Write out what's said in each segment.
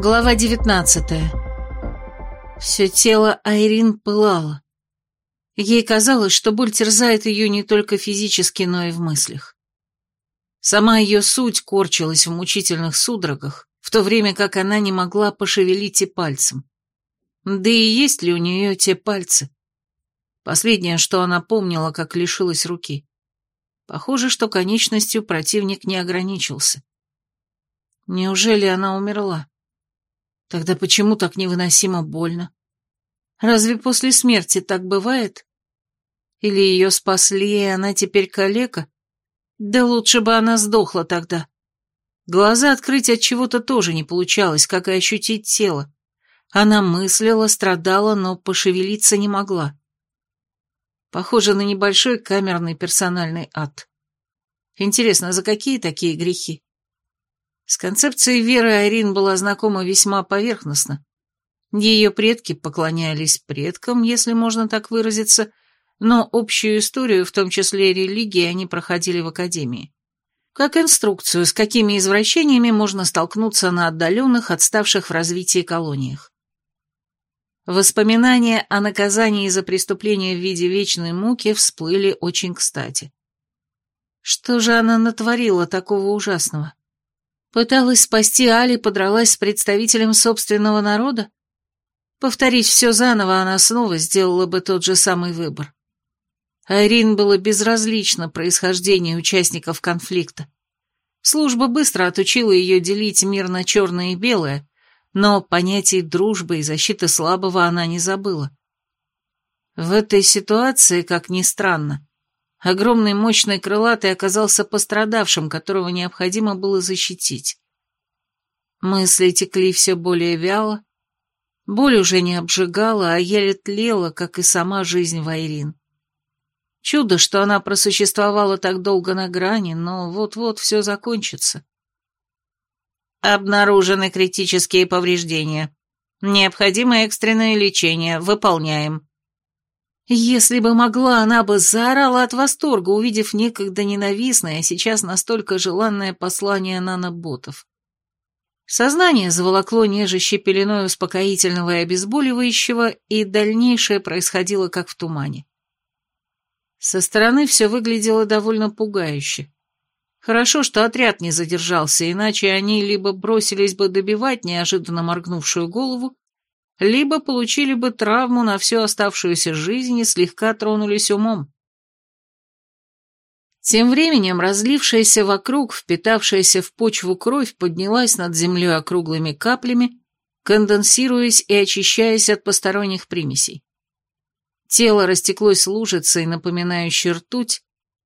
Глава 19 Все тело Айрин пылало. Ей казалось, что боль терзает ее не только физически, но и в мыслях. Сама ее суть корчилась в мучительных судорогах, в то время как она не могла пошевелить и пальцем. Да и есть ли у нее те пальцы? Последнее, что она помнила, как лишилась руки. Похоже, что конечностью противник не ограничился. Неужели она умерла? Тогда почему так невыносимо больно? Разве после смерти так бывает? Или ее спасли, и она теперь калека? Да лучше бы она сдохла тогда. Глаза открыть от чего-то тоже не получалось, как и ощутить тело. Она мыслила, страдала, но пошевелиться не могла. Похоже на небольшой камерный персональный ад. Интересно, за какие такие грехи? С концепцией веры Айрин была знакома весьма поверхностно. Ее предки поклонялись предкам, если можно так выразиться, но общую историю, в том числе религии, они проходили в академии. Как инструкцию, с какими извращениями можно столкнуться на отдаленных, отставших в развитии колониях. Воспоминания о наказании за преступление в виде вечной муки всплыли очень кстати. Что же она натворила такого ужасного? Пыталась спасти Али, подралась с представителем собственного народа? Повторить все заново, она снова сделала бы тот же самый выбор. Айрин было безразлично происхождение участников конфликта. Служба быстро отучила ее делить мир на черное и белое, но понятий дружбы и защиты слабого она не забыла. В этой ситуации, как ни странно, Огромный мощный крылатый оказался пострадавшим, которого необходимо было защитить. Мысли текли все более вяло. Боль уже не обжигала, а еле тлела, как и сама жизнь Вайрин. Чудо, что она просуществовала так долго на грани, но вот-вот все закончится. Обнаружены критические повреждения. Необходимо экстренное лечение. Выполняем. Если бы могла, она бы заорала от восторга, увидев некогда ненавистное, а сейчас настолько желанное послание наноботов. Сознание заволокло нежище пеленой успокоительного и обезболивающего, и дальнейшее происходило как в тумане. Со стороны все выглядело довольно пугающе. Хорошо, что отряд не задержался, иначе они либо бросились бы добивать неожиданно моргнувшую голову, либо получили бы травму на всю оставшуюся жизнь и слегка тронулись умом. Тем временем разлившаяся вокруг, впитавшаяся в почву кровь поднялась над землей округлыми каплями, конденсируясь и очищаясь от посторонних примесей. Тело растеклось лужицей, напоминающей ртуть,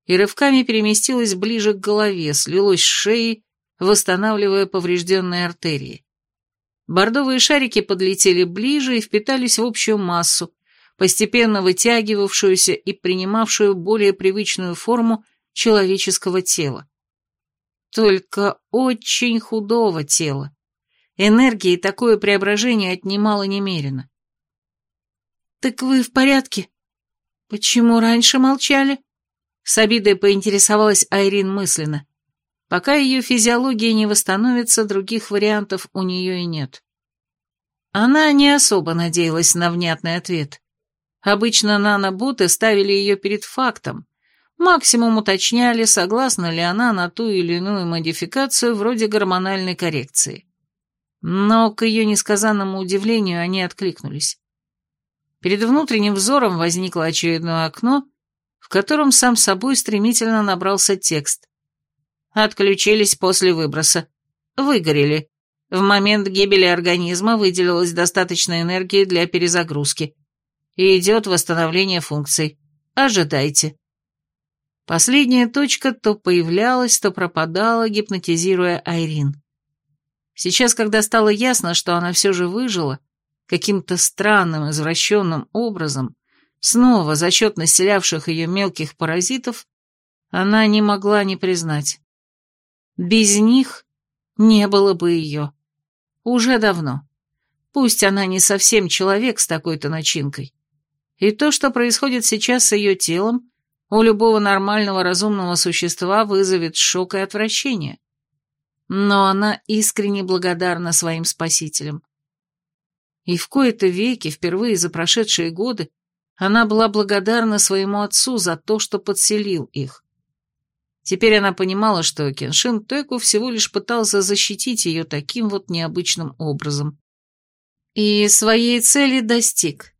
и рывками переместилось ближе к голове, слилось с шеей, восстанавливая поврежденные артерии. Бордовые шарики подлетели ближе и впитались в общую массу, постепенно вытягивавшуюся и принимавшую более привычную форму человеческого тела. Только очень худого тела. Энергии такое преображение отнимало немерено. «Так вы в порядке? Почему раньше молчали?» С обидой поинтересовалась Айрин мысленно. Пока ее физиология не восстановится, других вариантов у нее и нет. Она не особо надеялась на внятный ответ. Обычно наноботы ставили ее перед фактом, максимум уточняли, согласна ли она на ту или иную модификацию вроде гормональной коррекции. Но, к ее несказанному удивлению, они откликнулись. Перед внутренним взором возникло очередное окно, в котором сам собой стремительно набрался текст. Отключились после выброса. Выгорели. В момент гибели организма выделилось достаточно энергии для перезагрузки. И идет восстановление функций. Ожидайте. Последняя точка то появлялась, то пропадала, гипнотизируя Айрин. Сейчас, когда стало ясно, что она все же выжила, каким-то странным, извращенным образом, снова за счет населявших ее мелких паразитов, она не могла не признать. Без них не было бы ее. Уже давно. Пусть она не совсем человек с такой-то начинкой. И то, что происходит сейчас с ее телом, у любого нормального разумного существа вызовет шок и отвращение. но она искренне благодарна своим спасителям. И в кои-то веки, впервые за прошедшие годы, она была благодарна своему отцу за то, что подселил их. Теперь она понимала, что Кеншин Теку всего лишь пытался защитить ее таким вот необычным образом. И своей цели достиг.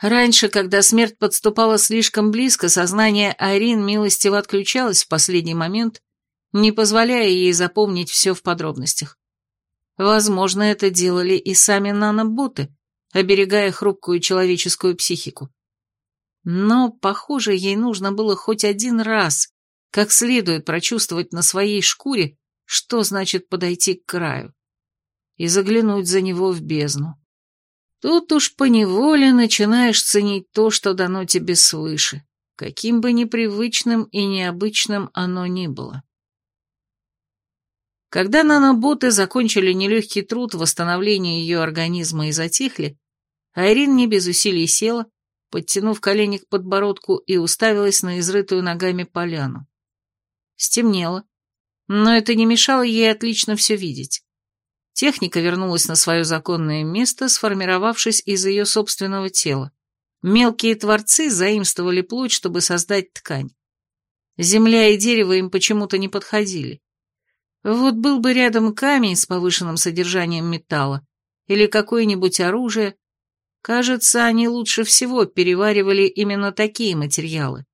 Раньше, когда смерть подступала слишком близко, сознание Айрин милостиво отключалось в последний момент, не позволяя ей запомнить все в подробностях. Возможно, это делали и сами наноботы, оберегая хрупкую человеческую психику. Но, похоже, ей нужно было хоть один раз как следует прочувствовать на своей шкуре, что значит подойти к краю, и заглянуть за него в бездну. Тут уж поневоле начинаешь ценить то, что дано тебе свыше, каким бы непривычным и необычным оно ни было. Когда наноботы закончили нелегкий труд восстановления ее организма и затихли, Айрин не без усилий села, подтянув колени к подбородку и уставилась на изрытую ногами поляну. Стемнело, но это не мешало ей отлично все видеть. Техника вернулась на свое законное место, сформировавшись из ее собственного тела. Мелкие творцы заимствовали плоть, чтобы создать ткань. Земля и дерево им почему-то не подходили. Вот был бы рядом камень с повышенным содержанием металла или какое-нибудь оружие, кажется, они лучше всего переваривали именно такие материалы.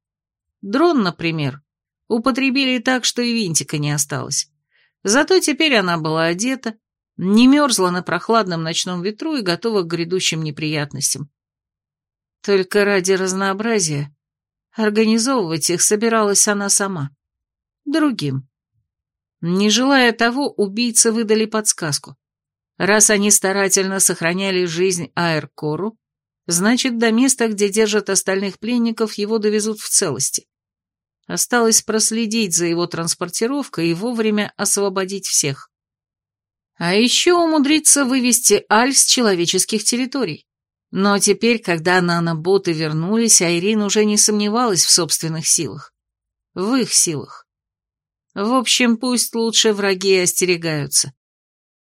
Дрон, например, употребили так, что и винтика не осталось. Зато теперь она была одета, не мерзла на прохладном ночном ветру и готова к грядущим неприятностям. Только ради разнообразия организовывать их собиралась она сама. Другим. Не желая того, убийцы выдали подсказку. Раз они старательно сохраняли жизнь Аэркору, значит, до места, где держат остальных пленников, его довезут в целости. Осталось проследить за его транспортировкой и вовремя освободить всех. А еще умудриться вывести Аль с человеческих территорий. Но теперь, когда наноботы вернулись, Айрин уже не сомневалась в собственных силах. В их силах. В общем, пусть лучше враги остерегаются.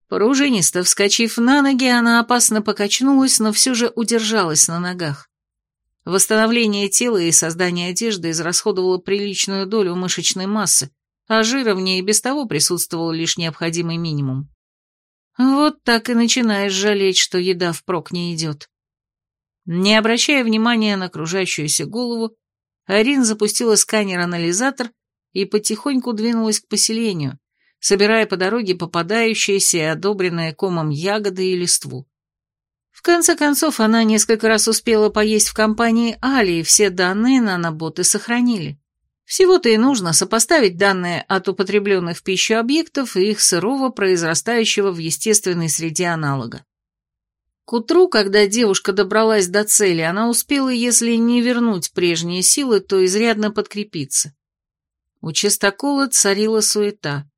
Пружинисто вскочив на ноги, она опасно покачнулась, но все же удержалась на ногах. Восстановление тела и создание одежды израсходовало приличную долю мышечной массы, а жира в ней без того присутствовал лишь необходимый минимум. Вот так и начинаешь жалеть, что еда впрок не идет. Не обращая внимания на окружающуюся голову, Арин запустила сканер-анализатор и потихоньку двинулась к поселению, собирая по дороге попадающиеся и одобренные комом ягоды и листву. В конце концов, она несколько раз успела поесть в компании Али, и все данные наноботы сохранили. Всего-то и нужно сопоставить данные от употребленных в пищу объектов и их сырого, произрастающего в естественной среде аналога. К утру, когда девушка добралась до цели, она успела, если не вернуть прежние силы, то изрядно подкрепиться. У чистокола царила суета.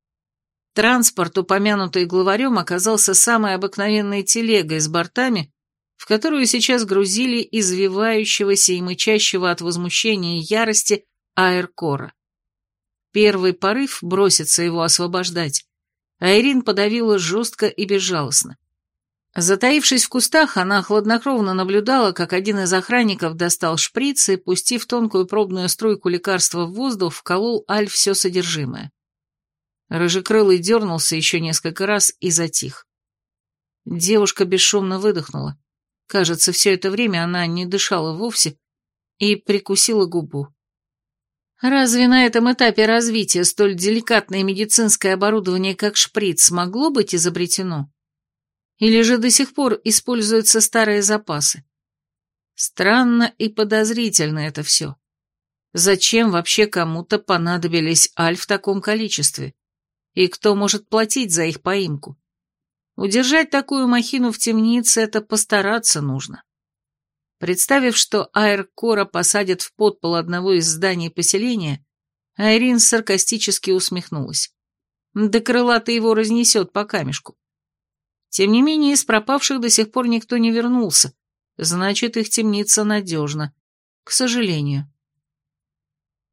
Транспорт, упомянутый главарем, оказался самой обыкновенной телегой с бортами, в которую сейчас грузили извивающегося и мычащего от возмущения и ярости аэркора. Первый порыв броситься его освобождать, а подавила жестко и безжалостно. Затаившись в кустах, она хладнокровно наблюдала, как один из охранников достал шприц и, пустив тонкую пробную струйку лекарства в воздух, вколол Аль все содержимое. Рыжекрылый дернулся еще несколько раз и затих. Девушка бесшумно выдохнула. Кажется, все это время она не дышала вовсе и прикусила губу. Разве на этом этапе развития столь деликатное медицинское оборудование, как шприц, могло быть изобретено? Или же до сих пор используются старые запасы? Странно и подозрительно это все. Зачем вообще кому-то понадобились аль в таком количестве? И кто может платить за их поимку? Удержать такую махину в темнице — это постараться нужно. Представив, что Аэркора посадят в подпол одного из зданий поселения, Айрин саркастически усмехнулась. Да крылатый его разнесет по камешку. Тем не менее, из пропавших до сих пор никто не вернулся, значит, их темница надежна. К сожалению.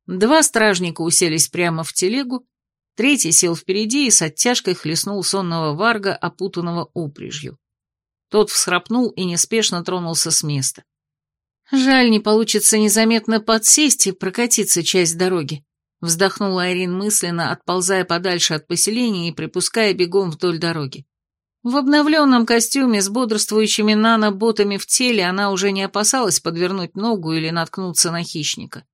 Два стражника уселись прямо в телегу, Третий сел впереди и с оттяжкой хлестнул сонного варга, опутанного упряжью. Тот всхрапнул и неспешно тронулся с места. «Жаль, не получится незаметно подсесть и прокатиться часть дороги», вздохнула Айрин мысленно, отползая подальше от поселения и припуская бегом вдоль дороги. В обновленном костюме с бодрствующими нано-ботами в теле она уже не опасалась подвернуть ногу или наткнуться на хищника.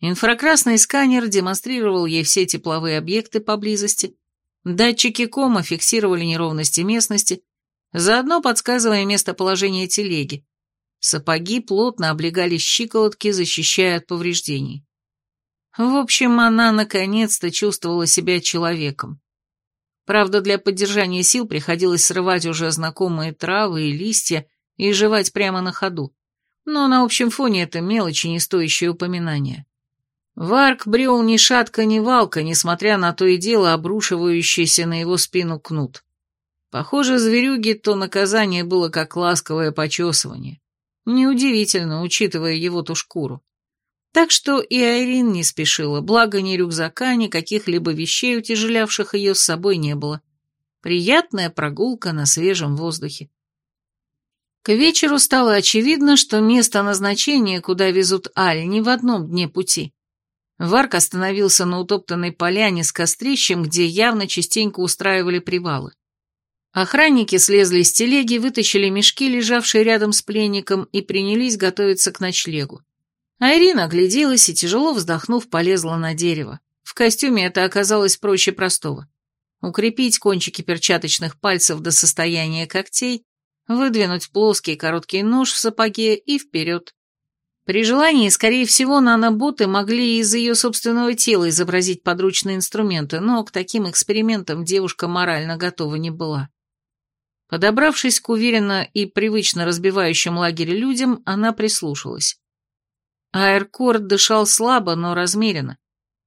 Инфракрасный сканер демонстрировал ей все тепловые объекты поблизости, датчики кома фиксировали неровности местности, заодно подсказывая местоположение телеги. Сапоги плотно облегали щиколотки, защищая от повреждений. В общем, она наконец-то чувствовала себя человеком. Правда, для поддержания сил приходилось срывать уже знакомые травы и листья и жевать прямо на ходу. Но на общем фоне это мелочи, не стоящие упоминания. Варк брел ни шатка, ни валка, несмотря на то и дело обрушивающееся на его спину кнут. Похоже, зверюги то наказание было как ласковое почесывание. Неудивительно, учитывая его-то шкуру. Так что и Айрин не спешила, благо ни рюкзака, ни каких-либо вещей, утяжелявших ее с собой, не было. Приятная прогулка на свежем воздухе. К вечеру стало очевидно, что место назначения, куда везут Аль, не в одном дне пути. Варк остановился на утоптанной поляне с кострищем, где явно частенько устраивали привалы. Охранники слезли с телеги, вытащили мешки, лежавшие рядом с пленником, и принялись готовиться к ночлегу. Айрина огляделась и, тяжело вздохнув, полезла на дерево. В костюме это оказалось проще простого. Укрепить кончики перчаточных пальцев до состояния когтей, выдвинуть плоский короткий нож в сапоге и вперед. При желании, скорее всего, наноботы могли из ее собственного тела изобразить подручные инструменты, но к таким экспериментам девушка морально готова не была. Подобравшись к уверенно и привычно разбивающим лагерь людям, она прислушалась. Аэркорд дышал слабо, но размеренно.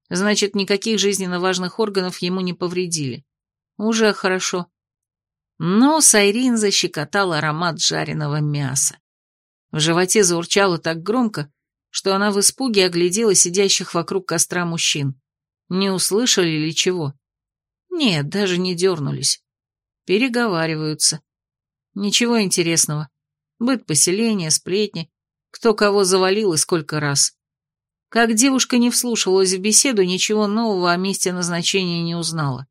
Значит, никаких жизненно важных органов ему не повредили. Уже хорошо. Но Сайрин защекотал аромат жареного мяса. В животе заурчало так громко, что она в испуге оглядела сидящих вокруг костра мужчин. Не услышали ли чего? Нет, даже не дернулись. Переговариваются. Ничего интересного. Быт поселения, сплетни, кто кого завалил и сколько раз. Как девушка не вслушивалась в беседу, ничего нового о месте назначения не узнала.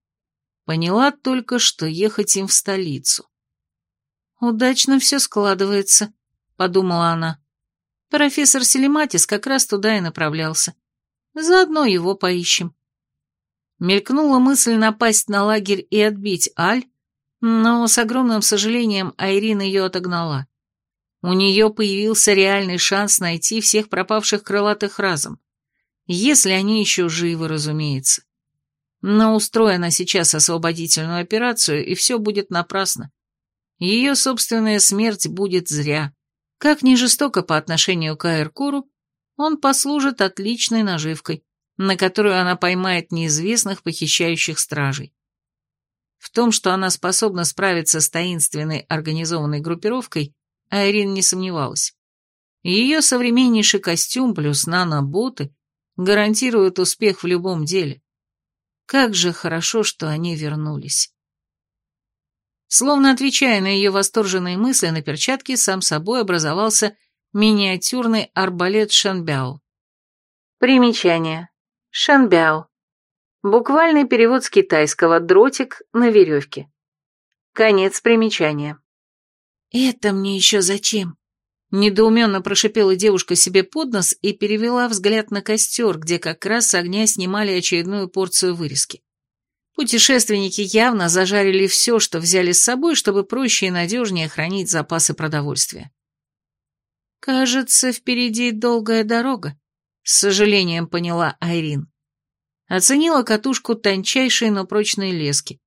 Поняла только, что ехать им в столицу. «Удачно все складывается», — подумала она. Профессор Селематис как раз туда и направлялся. Заодно его поищем. Мелькнула мысль напасть на лагерь и отбить Аль, но с огромным сожалением Айрин ее отогнала. У нее появился реальный шанс найти всех пропавших крылатых разом. Если они еще живы, разумеется. Но устроена сейчас освободительную операцию, и все будет напрасно. Ее собственная смерть будет зря. Как ни жестоко по отношению к Аэркуру, он послужит отличной наживкой, на которую она поймает неизвестных похищающих стражей. В том, что она способна справиться с таинственной организованной группировкой, Айрин не сомневалась. Ее современнейший костюм плюс нано-боты гарантируют успех в любом деле. Как же хорошо, что они вернулись. Словно отвечая на ее восторженные мысли, на перчатке сам собой образовался миниатюрный арбалет Шанбяо. Примечание. Шанбяо. Буквальный перевод с китайского «дротик на веревке». Конец примечания. «Это мне еще зачем?» Недоуменно прошипела девушка себе под нос и перевела взгляд на костер, где как раз с огня снимали очередную порцию вырезки. Путешественники явно зажарили все, что взяли с собой, чтобы проще и надежнее хранить запасы продовольствия. «Кажется, впереди долгая дорога», — с сожалением поняла Айрин. Оценила катушку тончайшей, но прочной лески.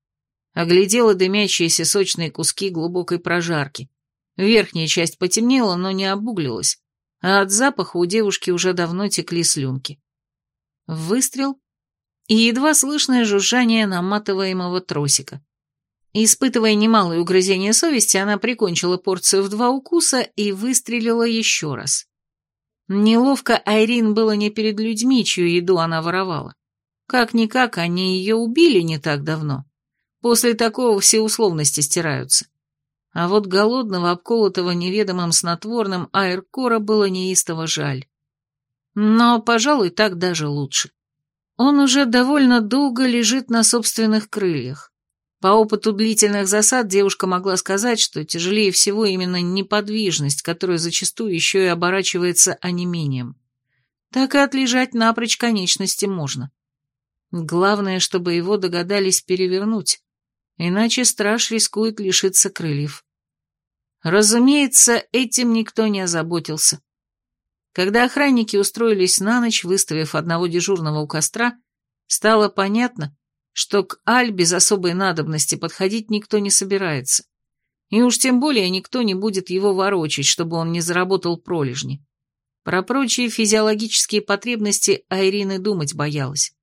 Оглядела дымящиеся сочные куски глубокой прожарки. Верхняя часть потемнела, но не обуглилась, а от запаха у девушки уже давно текли слюнки. Выстрел и едва слышное жужжание наматываемого тросика. Испытывая немалое угрызение совести, она прикончила порцию в два укуса и выстрелила еще раз. Неловко Айрин было не перед людьми, чью еду она воровала. Как-никак, они ее убили не так давно. После такого все условности стираются. А вот голодного, обколотого неведомым снотворным Айркора было неистово жаль. Но, пожалуй, так даже лучше. Он уже довольно долго лежит на собственных крыльях. По опыту длительных засад девушка могла сказать, что тяжелее всего именно неподвижность, которая зачастую еще и оборачивается онемением. Так и отлежать напрочь конечности можно. Главное, чтобы его догадались перевернуть, иначе страж рискует лишиться крыльев. Разумеется, этим никто не озаботился. Когда охранники устроились на ночь, выставив одного дежурного у костра, стало понятно, что к Аль без особой надобности подходить никто не собирается. И уж тем более никто не будет его ворочать, чтобы он не заработал пролежни. Про прочие физиологические потребности Айрины думать боялась.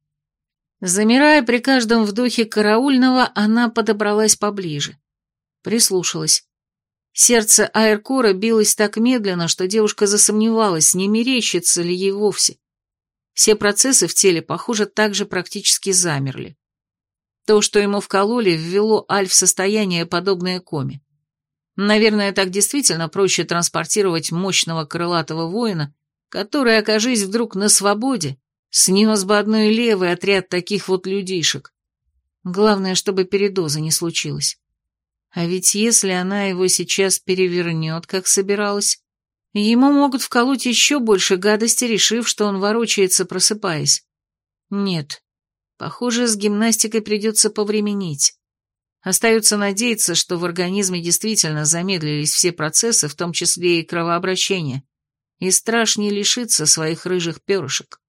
Замирая при каждом вдохе караульного, она подобралась поближе. Прислушалась. Сердце Айркора билось так медленно, что девушка засомневалась, не мерещится ли ей вовсе. Все процессы в теле, похоже, также практически замерли. То, что ему вкололи, ввело Аль в состояние, подобное коме. Наверное, так действительно проще транспортировать мощного крылатого воина, который, окажись вдруг на свободе, снес бы одной левый отряд таких вот людишек. Главное, чтобы передоза не случилось. А ведь если она его сейчас перевернет, как собиралась, ему могут вколоть еще больше гадости, решив, что он ворочается, просыпаясь. Нет, похоже, с гимнастикой придется повременить. Остается надеяться, что в организме действительно замедлились все процессы, в том числе и кровообращение, и страж не лишится своих рыжих перышек.